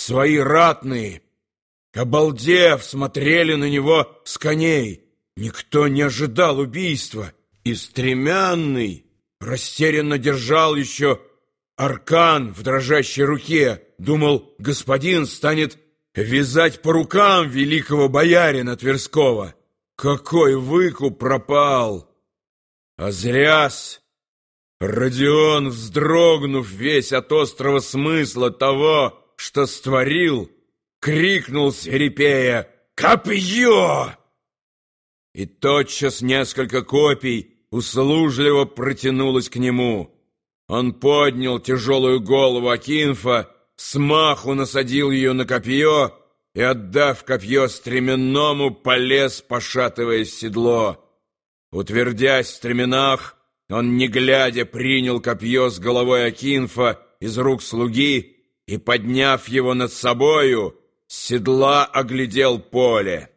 свои ратные, обалдев, смотрели на него с коней. Никто не ожидал убийства, и стремянный растерянно держал еще аркан в дрожащей руке, думал, господин станет вязать по рукам великого боярина Тверского. Какой выкуп пропал! А зряс! Родион, вздрогнув весь от острого смысла того, что створил, крикнул свирепея «Копье!» И тотчас несколько копий услужливо протянулось к нему. Он поднял тяжелую голову Акинфа, смаху насадил ее на копье и, отдав копье стременному, полез, пошатываясь седло. Утвердясь в стременах, он, не глядя, принял копье с головой Акинфа из рук слуги и, подняв его над собою, седла оглядел поле.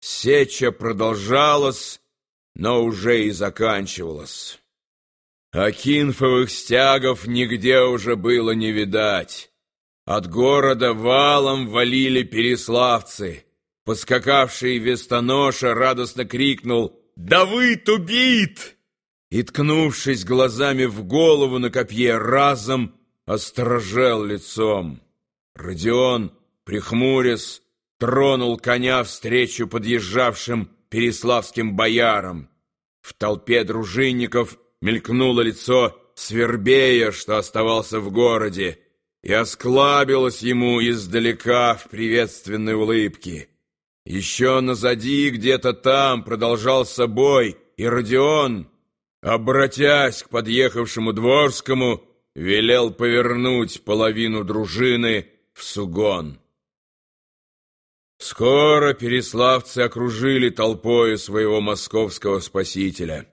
Сеча продолжалась, но уже и заканчивалась. Акинфовых стягов нигде уже было не видать. От города валом валили переславцы. Поскакавший вестоноша радостно крикнул «Давыд убит!» И, ткнувшись глазами в голову на копье, разом осторожел лицом. Родион, прихмурясь, тронул коня встречу подъезжавшим переславским боярам. В толпе дружинников мелькнуло лицо Свербея, что оставался в городе, и осклабилось ему издалека в приветственной улыбке. Еще назади, где-то там, продолжался бой, и Родион, обратясь к подъехавшему Дворскому, велел повернуть половину дружины в Сугон. Скоро переславцы окружили толпою своего московского спасителя.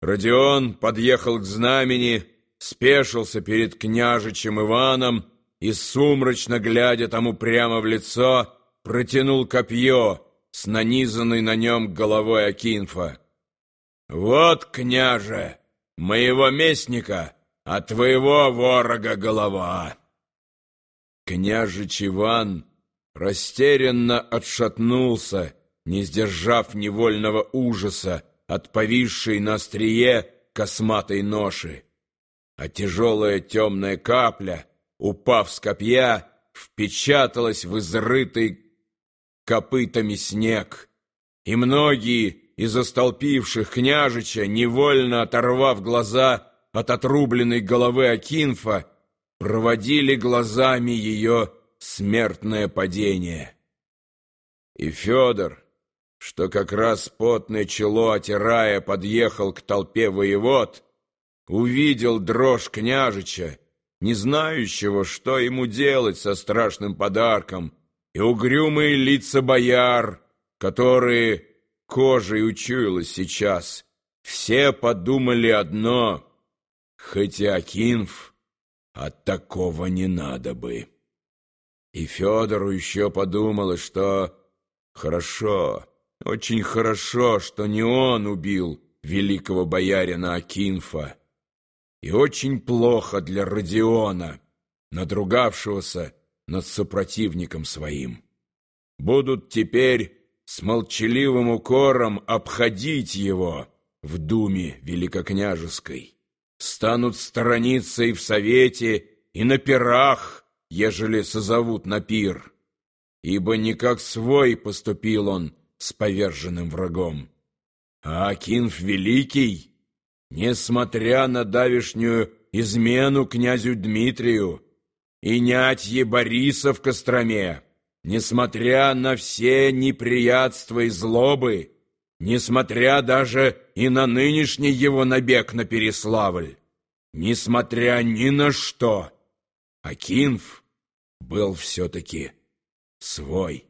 Родион подъехал к знамени, спешился перед княжичем Иваном и, сумрачно глядя тому прямо в лицо, протянул копье с нанизанной на нем головой Акинфа. «Вот, княже, моего местника, а твоего ворога голова!» Княжич Иван растерянно отшатнулся, не сдержав невольного ужаса от повисшей на острие косматой ноши. А тяжелая темная капля, упав с копья, впечаталась в изрытый копытами снег, и многие из остолпивших княжича, невольно оторвав глаза от отрубленной головы Акинфа, проводили глазами ее смертное падение. И Федор, что как раз потное чело отирая подъехал к толпе воевод, увидел дрожь княжича, не знающего, что ему делать со страшным подарком, и угрюмые лица бояр, которые кожей учуялось сейчас. Все подумали одно, хотя Акинф от такого не надо бы. И Федору еще подумалось, что хорошо, очень хорошо, что не он убил великого боярина Акинфа, и очень плохо для Родиона, надругавшегося над сопротивником своим. Будут теперь с молчаливым укором обходить его в думе великокняжеской, станут сторониться и в совете, и на пирах, ежели созовут на пир, ибо не как свой поступил он с поверженным врагом. А Акинф Великий, несмотря на давишнюю измену князю Дмитрию и нятье Бориса в Костроме, несмотря на все неприятства и злобы, несмотря даже и на нынешний его набег на Переславль, несмотря ни на что, Акинф — был все-таки свой.